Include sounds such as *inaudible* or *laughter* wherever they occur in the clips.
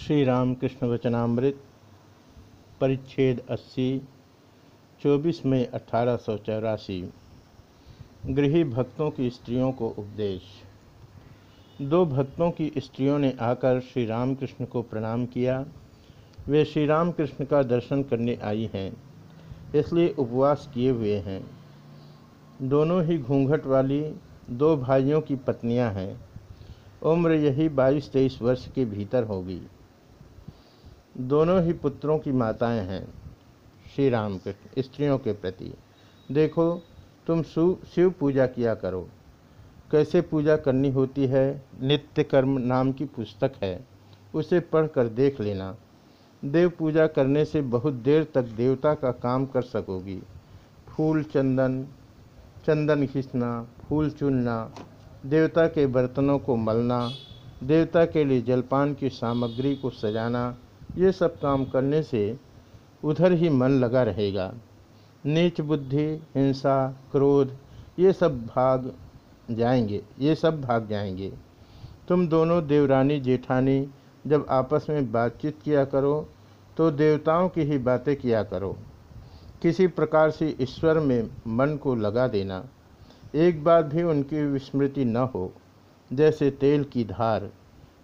श्री रामकृष्ण वचनामृत परिच्छेद 80 24 मई अठारह गृही भक्तों की स्त्रियों को उपदेश। दो भक्तों की स्त्रियों ने आकर श्री रामकृष्ण को प्रणाम किया। वे श्री रामकृष्ण का दर्शन करने आई हैं, इसलिए उपवास किए हुए हैं। दोनों ही घूंघट वाली दो भाइयों की पत्नियाँ हैं। उम्र यही बाईस तेईस वर्ष के भीतर होगी। दोनों ही पुत्रों की माताएँ हैं श्री राम कृष्ण स्त्रियों के प्रति। देखो, तुम शिव पूजा किया करो। कैसे पूजा करनी होती है? नित्य कर्म नाम की पुस्तक है। उसे पढ़कर देख लेना। देव पूजा करने से बहुत देर तक देवता का काम कर सकोगी। फूल चंदन चंदन खींचना, फूल चुनना, देवता के बर्तनों को मलना, देवता के लिए जलपान की सामग्री को सजाना ये सब काम करने से उधर ही मन लगा रहेगा। नीच बुद्धि, हिंसा, क्रोध, ये सब भाग जाएँगे, ये सब भाग जाएँगे। तुम दोनों देवरानी, जेठानी, जब आपस में बातचीत किया करो तो देवताओं की ही बातें किया करो। किसी प्रकार से ईश्वर में मन को लगा देना। एक बात भी उनकी विस्मृति न हो, जैसे तेल की धार,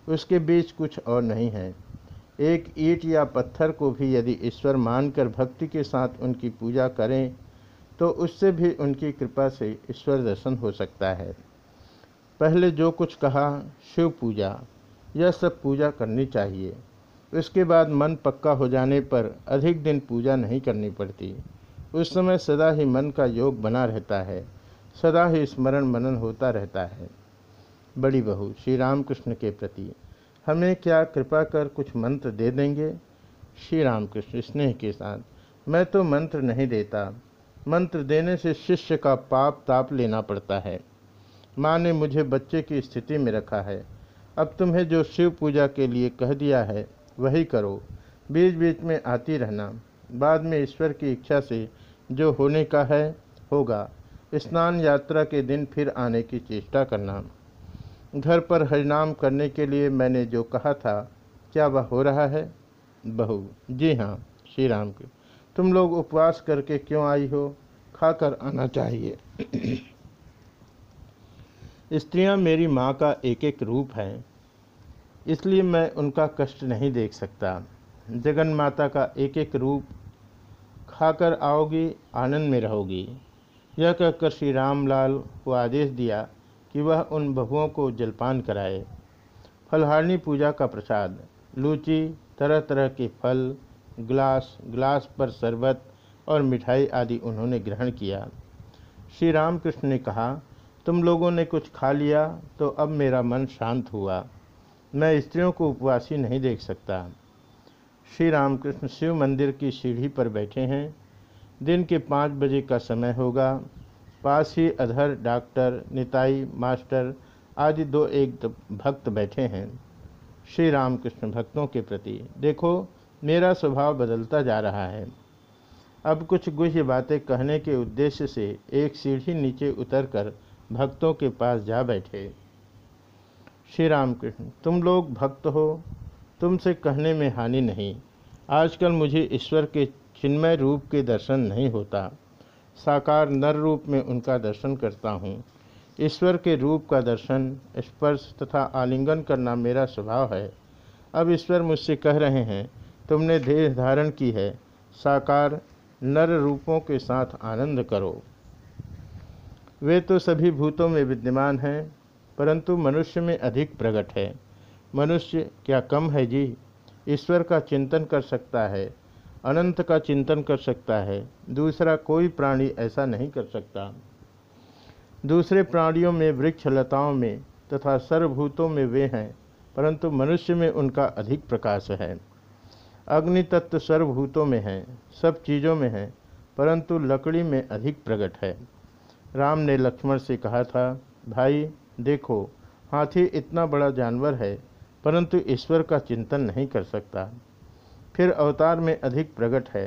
उसके बीच कुछ और नहीं है। एक ईट या पत्थर को भी यदि ईश्वर मानकर भक्ति के साथ उनकी पूजा करें तो उससे भी उनकी कृपा से ईश्वर दर्शन हो सकता है। पहले जो कुछ कहा, शिव पूजा, यह सब पूजा करनी चाहिए। उसके बाद मन पक्का हो जाने पर अधिक दिन पूजा नहीं करनी पड़ती। उस समय सदा ही मन का योग बना रहता है, सदा ही स्मरण मनन होता रहता है। बड़ी बहू, श्री रामकृष्ण के प्रति। हमें क्या कृपा कर कुछ मंत्र दे देंगे? श्री रामकृष्ण स्नेह के साथ। मैं तो मंत्र नहीं देता। मंत्र देने से शिष्य का पाप ताप लेना पड़ता है। माँ ने मुझे बच्चे की स्थिति में रखा है। अब तुम्हें जो शिव पूजा के लिए कह दिया है, वही करो। बीच बीच में आती रहना। बाद में ईश्वर की इच्छा से जो होने का है, होगा। स्नान यात्रा के दिन फिर आने की चेष्टा करना। घर पर हरिनाम करने के लिए मैंने जो कहा था, क्या वह हो रहा है? बहू, जी हाँ श्री राम के। तुम लोग उपवास करके क्यों आई हो? खाकर आना चाहिए। *clears throat* स्त्रियाँ मेरी माँ का एक एक रूप हैं, इसलिए मैं उनका कष्ट नहीं देख सकता। जगन माता का एक एक रूप खाकर आओगी, आनंद में रहोगी। यह कहकर श्री रामलाल को आदेश दिया कि वह उन बहुओं को जलपान कराए। फलहारणी पूजा का प्रसाद, लूची तरह तरह के फल, ग्लास ग्लास पर शरबत और मिठाई आदि उन्होंने ग्रहण किया। श्री रामकृष्ण ने कहा, तुम लोगों ने कुछ खा लिया तो अब मेरा मन शांत हुआ। मैं स्त्रियों को उपवासी नहीं देख सकता श्री रामकृष्ण शिव मंदिर की सीढ़ी पर बैठे हैं। दिन के पाँच बजे का समय होगा। पास ही अधर डॉक्टर, निताई, मास्टर आदि दो एक भक्त बैठे हैं। श्री रामकृष्ण भक्तों के प्रति, देखो, मेरा स्वभाव बदलता जा रहा है। अब कुछ गुह्य बातें कहने के उद्देश्य से एक सीढ़ी नीचे उतरकर भक्तों के पास जा बैठे। श्री रामकृष्ण तुम लोग भक्त हो, तुमसे कहने में हानि नहीं। आजकल मुझे ईश्वर के चिन्मय रूप के दर्शन नहीं होता। साकार नर रूप में उनका दर्शन करता हूँ। ईश्वर के रूप का दर्शन, स्पर्श तथा आलिंगन करना मेरा स्वभाव है। अब ईश्वर मुझसे कह रहे हैं, तुमने देह धारण की है, साकार नर रूपों के साथ आनंद करो। वे तो सभी भूतों में विद्यमान हैं, परंतु मनुष्य में अधिक प्रकट है। मनुष्य क्या कम है जी? ईश्वर का चिंतन कर सकता है। अनंत का चिंतन कर सकता है, दूसरा कोई प्राणी ऐसा नहीं कर सकता। दूसरे प्राणियों में, वृक्ष लताओं में तथा सर्वभूतों में वे हैं, परंतु मनुष्य में उनका अधिक प्रकाश है। अग्नि तत्व सर्वभूतों में है, सब चीज़ों में है, परंतु लकड़ी में अधिक प्रकट है। राम ने लक्ष्मण से कहा था, भाई, देखो, हाथी इतना बड़ा जानवर है, परंतु ईश्वर का चिंतन नहीं कर सकता। फिर अवतार में अधिक प्रकट है।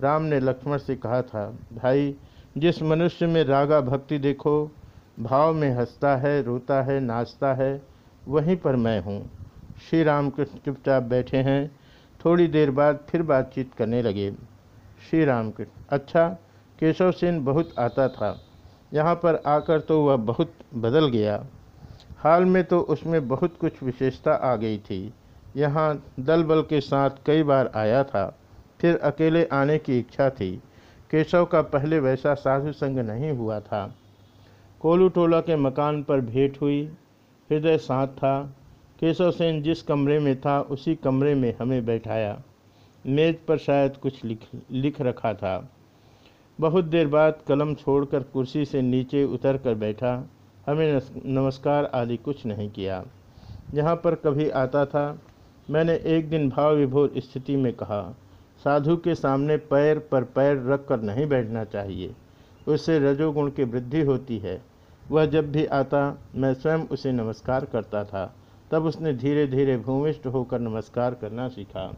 राम ने लक्ष्मण से कहा था, भाई, जिस मनुष्य में रागा भक्ति देखो, भाव में हंसता है, रोता है, नाचता है, वहीं पर मैं हूँ। श्री राम कृष्ण चुपचाप बैठे हैं। थोड़ी देर बाद फिर बातचीत करने लगे। श्री राम कृष्ण अच्छा केशव सेन बहुत आता था। यहाँ पर आकर तो वह बहुत बदल गया। हाल में तो उसमें बहुत कुछ विशेषता आ गई थी। यहाँ दल बल के साथ कई बार आया था। फिर अकेले आने की इच्छा थी। केशव का पहले वैसा साधु संग नहीं हुआ था। कोलू टोला के मकान पर भेंट हुई। हृदय साथ था। केशव सेन जिस कमरे में था, उसी कमरे में हमें बैठाया। मेज पर शायद कुछ लिख लिख रखा था। बहुत देर बाद कलम छोड़कर कुर्सी से नीचे उतर कर बैठा। हमें नमस्कार आदि कुछ नहीं किया। जहाँ पर कभी आता था। मैंने एक दिन भाव विभोर स्थिति में कहा, साधु के सामने पैर पर पैर रख कर नहीं बैठना चाहिए। उससे रजोगुण की वृद्धि होती है। वह जब भी आता, मैं स्वयं उसे नमस्कार करता था। तब उसने धीरे धीरे भूमिष्ठ होकर नमस्कार करना सीखा।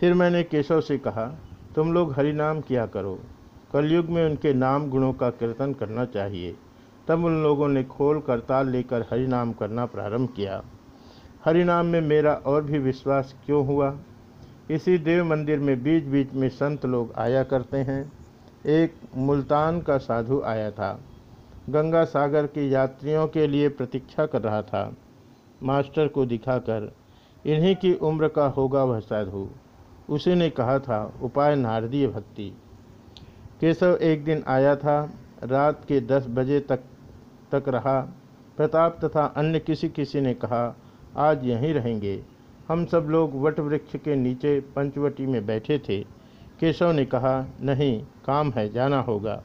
फिर मैंने केशव से कहा, तुम लोग हरिनाम किया करो। कलयुग में उनके नाम गुणों का कीर्तन करना चाहिए। तब उन लोगों ने खोल करताल लेकर हरिनाम करना प्रारंभ किया। हरिनाम में मेरा और भी विश्वास क्यों हुआ? इसी देव मंदिर में बीच बीच में संत लोग आया करते हैं। एक मुल्तान का साधु आया था। गंगा सागर के यात्रियों के लिए प्रतीक्षा कर रहा था। मास्टर को दिखाकर, इन्हीं की उम्र का होगा वह साधु। उसी ने कहा था, उपाय नारदीय भक्ति। केशव एक दिन आया था, रात के दस बजे तक तक रहा। प्रताप तथा अन्य किसी किसी ने कहा आज यहीं रहेंगे। हम सब लोग वट वृक्ष के नीचे पंचवटी में बैठे थे। केशव ने कहा, नहीं, काम है, जाना होगा।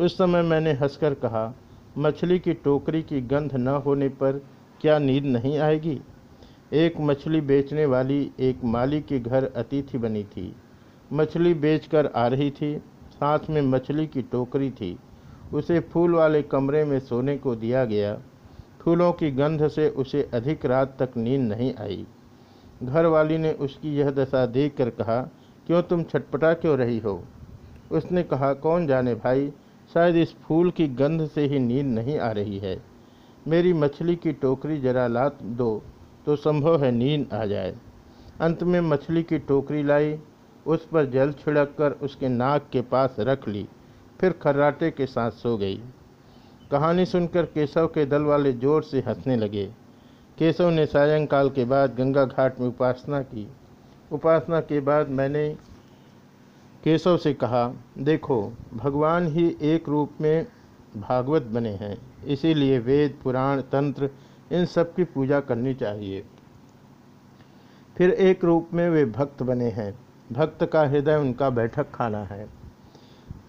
उस समय मैंने हंसकर कहा, मछली की टोकरी की गंध न होने पर क्या नींद नहीं आएगी? एक मछली बेचने वाली एक माली के घर अतिथि बनी थी। मछली बेचकर आ रही थी। साथ में मछली की टोकरी थी। उसे फूल वाले कमरे में सोने को दिया गया। फूलों की गंध से उसे अधिक रात तक नींद नहीं आई। घर वाली ने उसकी यह दशा देखकर कहा, क्यों तुम छटपटा क्यों रही हो? उसने कहा, कौन जाने भाई, शायद इस फूल की गंध से ही नींद नहीं आ रही है। मेरी मछली की टोकरी जरा लात दो तो संभव है नींद आ जाए। अंत में मछली की टोकरी लाई, उस पर जल छिड़क कर उसके नाक के पास रख ली, फिर खर्राटे के साथ सो गई। कहानी सुनकर केशव के दल वाले ज़ोर से हंसने लगे। केशव ने सायंकाल के बाद गंगा घाट में उपासना की। उपासना के बाद मैंने केशव से कहा, देखो, भगवान ही एक रूप में भागवत बने हैं। इसीलिए वेद, पुराण, तंत्र, इन सब की पूजा करनी चाहिए। फिर एक रूप में वे भक्त बने हैं। भक्त का हृदय उनका बैठक खाना है।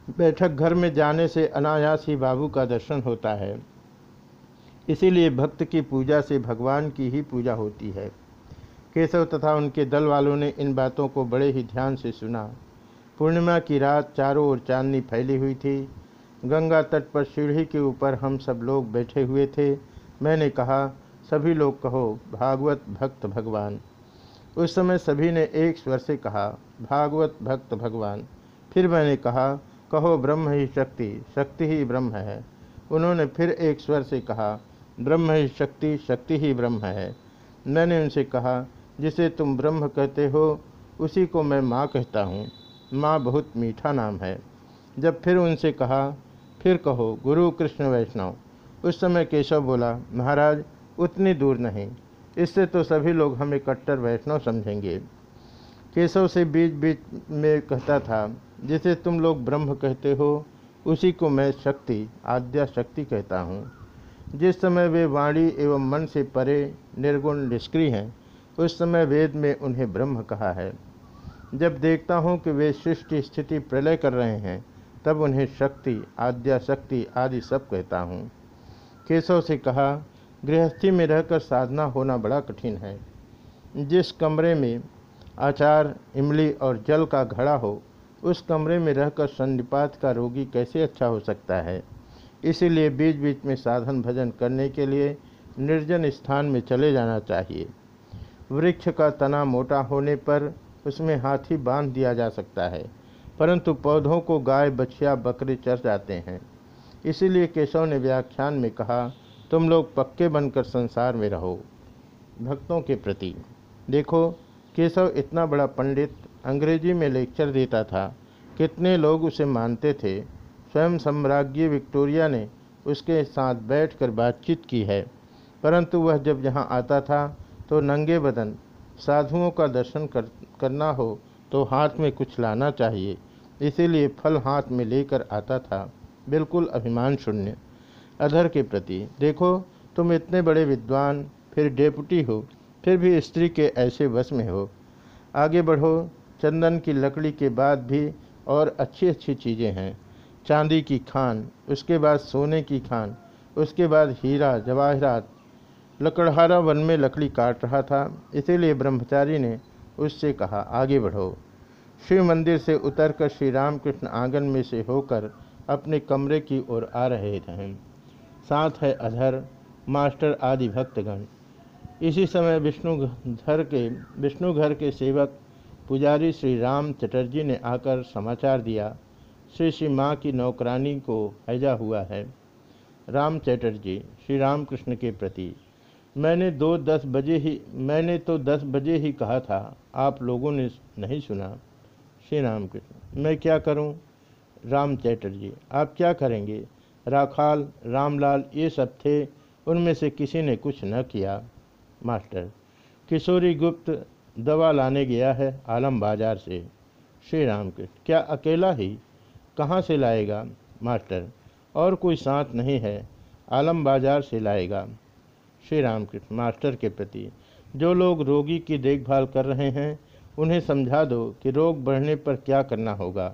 बैठक घर में जाने से अनायास ही बाबू का दर्शन होता है। इसीलिए भक्त की पूजा से भगवान की ही पूजा होती है। केशव तथा उनके दल वालों ने इन बातों को बड़े ही ध्यान से सुना। पूर्णिमा की रात चारों ओर चांदनी फैली हुई थी। गंगा तट पर सीढ़ी के ऊपर हम सब लोग बैठे हुए थे। मैंने कहा, सभी लोग कहो, भागवत भक्त भगवान। उस समय सभी ने एक स्वर से कहा, भागवत भक्त भगवान। फिर मैंने कहा कहो ब्रह्म ही शक्ति शक्ति ही ब्रह्म है। उन्होंने फिर एक स्वर से कहा, ब्रह्म ही शक्ति शक्ति ही ब्रह्म है। मैंने उनसे कहा, जिसे तुम ब्रह्म कहते हो, उसी को मैं माँ कहता हूँ। माँ बहुत मीठा नाम है। जब फिर उनसे कहा, फिर कहो, गुरु कृष्ण वैष्णव। उस समय केशव बोला, महाराज, उतनी दूर नहीं। इससे तो सभी लोग हमें कट्टर वैष्णव समझेंगे। केशव से बीच बीच में कहता था जिसे तुम लोग ब्रह्म कहते हो, उसी को मैं शक्ति, आद्या शक्ति कहता हूँ। जिस समय वे वाणी एवं मन से परे, निर्गुण, निष्क्रिय हैं, उस समय वेद में उन्हें ब्रह्म कहा है। जब देखता हूँ कि वे सृष्टि स्थिति प्रलय कर रहे हैं, तब उन्हें शक्ति, आद्या शक्ति आदि सब कहता हूँ। केशव से कहा, गृहस्थी में रहकर साधना होना बड़ा कठिन है। जिस कमरे में आचार, इमली और जल का घड़ा हो उस कमरे में रहकर सन्निपात का रोगी कैसे अच्छा हो सकता है? इसीलिए बीच बीच में साधन भजन करने के लिए निर्जन स्थान में चले जाना चाहिए। वृक्ष का तना मोटा होने पर उसमें हाथी बाँध दिया जा सकता है, परंतु पौधों को गाय, बछिया, बकरे चर जाते हैं। इसीलिए केशव ने व्याख्यान में कहा, तुम लोग पक्के बनकर संसार में रहो, भक्तों के प्रति। देखो केशव इतना बड़ा पंडित अंग्रेज़ी में लेक्चर देता था कितने लोग उसे मानते थे। स्वयं सम्राज्ञी विक्टोरिया ने उसके साथ बैठकर बातचीत की है। परंतु वह जब यहाँ आता था तो नंगे बदन साधुओं का दर्शन कर, करना हो तो हाथ में कुछ लाना चाहिए इसीलिए फल हाथ में लेकर आता था। बिल्कुल अभिमान शून्य। अधर के प्रति देखो तुम इतने बड़े विद्वान फिर डेपुटी हो फिर भी स्त्री के ऐसे वश में हो। आगे बढ़ो, चंदन की लकड़ी के बाद भी और अच्छी अच्छी चीज़ें हैं। चांदी की खान, उसके बाद सोने की खान, उसके बाद हीरा, जवाहरात। लकड़हारा वन में लकड़ी काट रहा था, इसीलिए ब्रह्मचारी ने उससे कहा, आगे बढ़ो। शिव मंदिर से उतरकर श्री रामकृष्ण आँगन में से होकर अपने कमरे की ओर आ रहे थे साथ है अधर, मास्टर आदि भक्तगण इसी समय विष्णु घर के, विष्णु घर के सेवक पुजारी श्री राम चटर्जी ने आकर समाचार दिया, श्री श्री माँ की नौकरानी को हैजा हुआ है। राम चटर्जी, श्री रामकृष्ण के प्रति, मैंने दो दस बजे ही, मैंने तो दस बजे ही कहा था, आप लोगों ने नहीं सुना। श्री राम कृष्ण मैं क्या करूँ? राम चैटर्जी, आप क्या करेंगे? राखाल, रामलाल, ये सब थे, उनमें से किसी ने कुछ न किया। मास्टर, किशोरी गुप्त दवा लाने गया है आलम बाज़ार से। श्री राम कृष्ण क्या अकेला ही कहाँ से लाएगा? मास्टर, और कोई साथ नहीं है, आलम बाज़ार से लाएगा। श्री रामकृष्ण मास्टर के प्रति, जो लोग रोगी की देखभाल कर रहे हैं, उन्हें समझा दो कि रोग बढ़ने पर क्या करना होगा,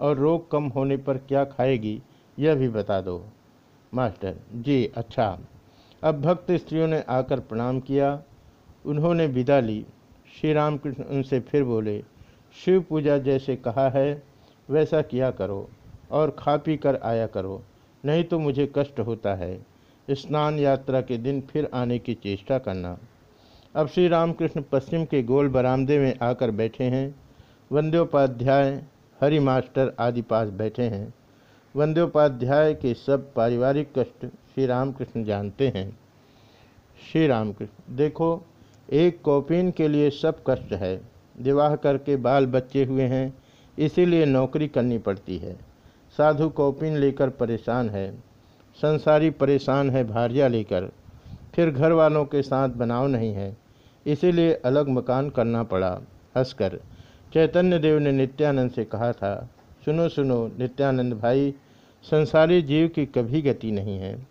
और रोग कम होने पर क्या खाएगी, यह भी बता दो। मास्टर, जी अच्छा। अब भक्त स्त्रियों ने आकर प्रणाम किया। उन्होंने विदा ली। श्री रामकृष्ण उनसे फिर बोले, शिव पूजा जैसे कहा है, वैसा किया करो और खा पी कर आया करो, नहीं तो मुझे कष्ट होता है। स्नान यात्रा के दिन फिर आने की चेष्टा करना। अब श्री रामकृष्ण पश्चिम के गोल बरामदे में आकर बैठे हैं। वंद्योपाध्याय, हरि मास्टर आदि पास बैठे हैं। वंद्योपाध्याय के सब पारिवारिक कष्ट श्री रामकृष्ण जानते हैं। श्री रामकृष्ण देखो, एक कौपिन के लिए सब कष्ट है। विवाह करके बाल बच्चे हुए हैं, इसीलिए नौकरी करनी पड़ती है। साधु कौपिन लेकर परेशान है। संसारी परेशान है भारिया लेकर। फिर घर वालों के साथ बनाव नहीं है, इसीलिए अलग मकान करना पड़ा, हंसकर। चैतन्य देव ने नित्यानंद से कहा था, सुनो सुनो, नित्यानंद भाई, संसारी जीव की कभी गति नहीं है।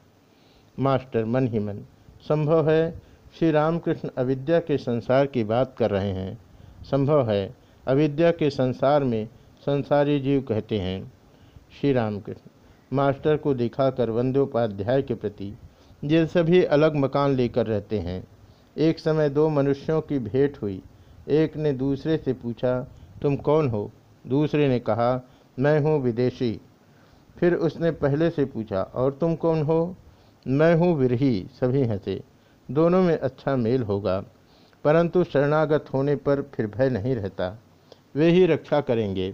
मास्टर मन ही मन। संभव है श्री रामकृष्ण अविद्या के संसार की बात कर रहे हैं। संभव है अविद्या के संसार में संसारी जीव कहते हैं। श्री रामकृष्ण मास्टर को दिखाकर वंदोपाध्याय के प्रति ये सभी अलग मकान लेकर रहते हैं। एक समय दो मनुष्यों की भेंट हुई। एक ने दूसरे से पूछा, तुम कौन हो? दूसरे ने कहा, मैं हूँ विदेशी। फिर उसने पहले से पूछा, और तुम कौन हो? मैं हूँ विरही, सभी हंसे। दोनों में अच्छा मेल होगा, परंतु शरणागत होने पर फिर भय नहीं रहता। वे ही रक्षा करेंगे।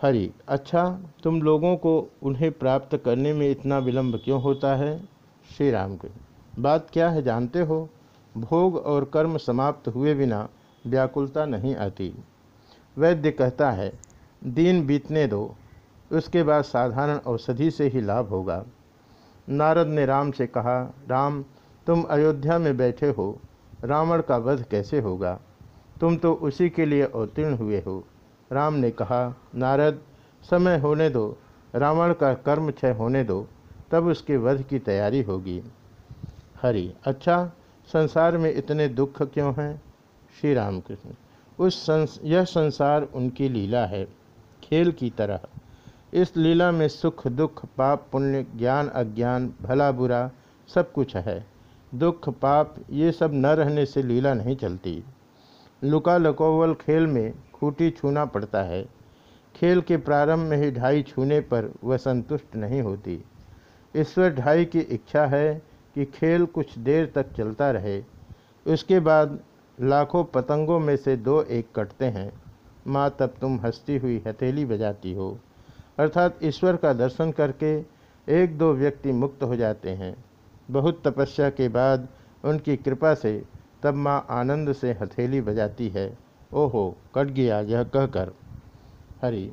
हरि अच्छा तुम लोगों को उन्हें प्राप्त करने में इतना विलंब क्यों होता है? श्री राम के बात क्या है जानते हो? भोग और कर्म समाप्त हुए बिना व्याकुलता नहीं आती। वैद्य कहता है, दिन बीतने दो, उसके बाद साधारण औषधि से ही लाभ होगा। नारद ने राम से कहा, राम, तुम अयोध्या में बैठे हो। रावण का वध कैसे होगा? तुम तो उसी के लिए अवतीर्ण हुए हो। राम ने कहा, नारद, समय होने दो। रावण का कर्म क्षय होने दो। तब उसके वध की तैयारी होगी। हरि अच्छा संसार में इतने दुख क्यों हैं? श्री रामकृष्ण, उस संस, यह संसार उनकी लीला है। खेल की तरह। इस लीला में सुख, दुख, पाप, पुण्य, ज्ञान, अज्ञान, भला बुरा सब कुछ है। दुख, पाप, ये सब न रहने से लीला नहीं चलती। लुका लकोवल खेल में खूटी छूना पड़ता है। खेल के प्रारंभ में ही ढाई छूने पर वह संतुष्ट नहीं होती। ईश्वर ढाई की इच्छा है कि खेल कुछ देर तक चलता रहे। उसके बाद लाखों पतंगों में से दो एक कटते हैं। माँ, तब तुम हंसती हुई हथेली बजाती हो। अर्थात ईश्वर का दर्शन करके एक दो व्यक्ति मुक्त हो जाते हैं। बहुत तपस्या के बाद उनकी कृपा से तब माँ आनंद से हथेली बजाती है। ओहो, कट गया यह कहकर। हरि,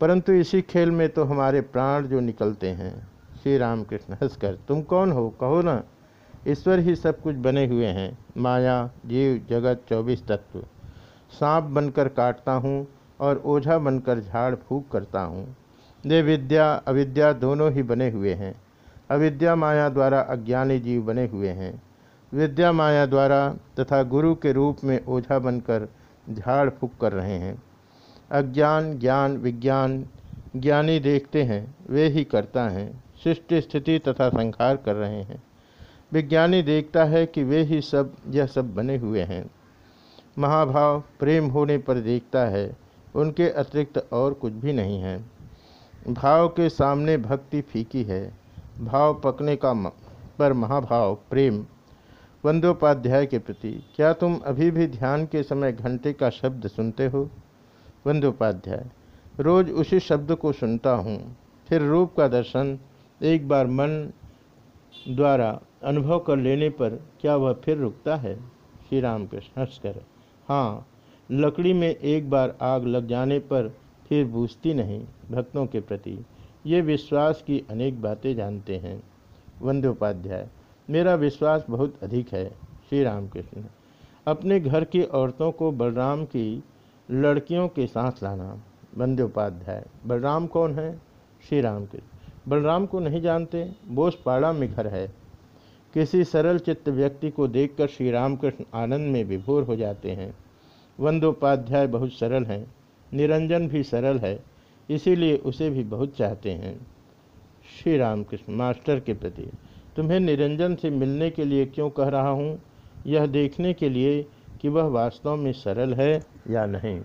परंतु इसी खेल में तो हमारे प्राण जो निकलते हैं। श्री राम कृष्ण हंसकर, तुम कौन हो? कहो ना। ईश्वर ही सब कुछ बने हुए हैं। माया, जीव, जगत, चौबीस तत्व। सांप बनकर काटता हूँ और ओझा बनकर झाड़ फूक करता हूँ। वे विद्या, अविद्या दोनों ही बने हुए हैं। अविद्या माया द्वारा अज्ञानी जीव बने हुए हैं। विद्या माया द्वारा तथा गुरु के रूप में ओझा बनकर झाड़ फूक कर रहे हैं। अज्ञान, ज्ञान, विज्ञान, ज्ञानी देखते हैं, वे ही करता हैं, सृष्टि, स्थिति तथा संहार कर रहे हैं। विज्ञानी देखता है कि वे ही सब, यह सब बने हुए हैं। महाभाव प्रेम होने पर देखता है उनके अतिरिक्त और कुछ भी नहीं है। भाव के सामने भक्ति फीकी है। भाव पकने का पर महाभाव, प्रेम। वंदोपाध्याय के प्रति, क्या तुम अभी भी ध्यान के समय घंटे का शब्द सुनते हो? वंदोपाध्याय, रोज उसी शब्द को सुनता हूँ। फिर रूप का दर्शन, एक बार मन द्वारा अनुभव कर लेने पर क्या वह फिर रुकता है? श्री राम कृष्ण हंसकर। हाँ लकड़ी में एक बार आग लग जाने पर फिर बूझती नहीं भक्तों के प्रति। ये विश्वास की अनेक बातें जानते हैं। वंदोपाध्याय, मेरा विश्वास बहुत अधिक है श्री राम कृष्ण अपने घर की औरतों को बलराम की लड़कियों के साथ लाना। बंदोपाध्याय बलराम कौन है? श्री राम कृष्ण बलराम को नहीं जानते? बोसपाड़ा में घर है। किसी सरल चित्त व्यक्ति को देखकर श्री रामकृष्ण आनंद में विभोर हो जाते हैं। वंदोपाध्याय बहुत सरल हैं, निरंजन भी सरल है, इसीलिए उसे भी बहुत चाहते हैं। श्री राम कृष्ण मास्टर के प्रति, तुम्हें निरंजन से मिलने के लिए क्यों कह रहा हूँ? यह देखने के लिए कि वह वास्तव में सरल है या नहीं।